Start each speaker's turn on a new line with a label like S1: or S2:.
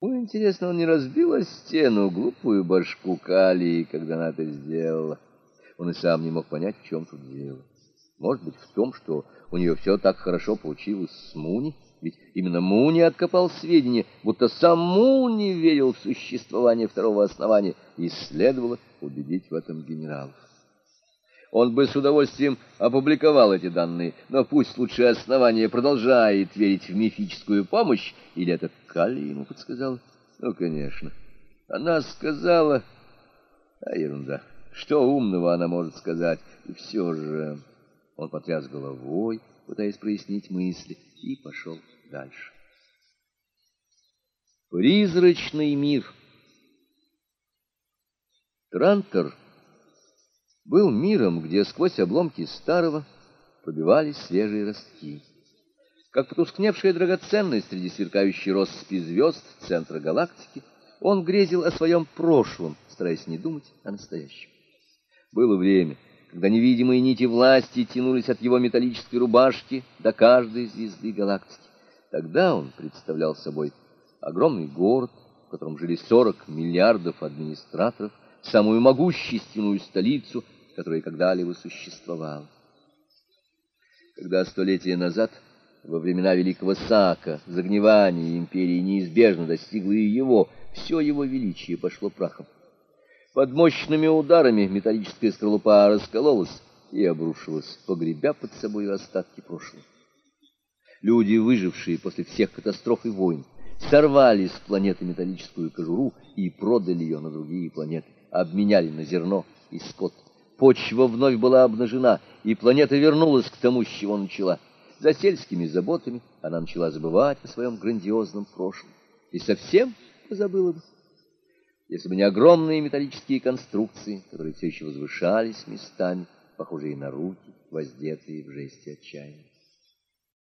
S1: Ну, интересно, он не разбил стену глупую башку Калии, когда она это сделала. Он и сам не мог понять, в чем тут дело. Может быть, в том, что у нее все так хорошо получилось с Муни, ведь именно Муни откопал сведения, будто сам Муни верил в существование второго основания, и следовало убедить в этом генералов. Он бы с удовольствием опубликовал эти данные, но пусть лучше основание продолжает верить в мифическую помощь, или это Калли ему подсказала? Ну, конечно. Она сказала... А ерунда. Что умного она может сказать? И все же... Он потряс головой, пытаясь прояснить мысли, и пошел дальше. Призрачный мир. Трантор был миром, где сквозь обломки старого пробивались свежие ростки. Как потускневшая драгоценность среди сверкающей россыпи звезд центра галактики, он грезил о своем прошлом, стараясь не думать о настоящем. Было время, когда невидимые нити власти тянулись от его металлической рубашки до каждой звезды галактики. Тогда он представлял собой огромный город, в котором жили 40 миллиардов администраторов, самую могущественную столицу, которая когда-либо существовала. Когда столетия назад, во времена Великого Сака, загнивание империи неизбежно достигло и его, все его величие пошло прахом. Под мощными ударами металлическая скорлупа раскололась и обрушилась, погребя под собой остатки прошлого. Люди, выжившие после всех катастроф и войн, сорвали с планеты металлическую кожуру и продали ее на другие планеты обменяли на зерно и скот. Почва вновь была обнажена, и планета вернулась к тому, с чего начала. За сельскими заботами она начала забывать о своем грандиозном прошлом и совсем позабыла бы. Если бы не огромные металлические конструкции, которые все еще возвышались местами, похожие на руки, воздетые в жесте отчаяния.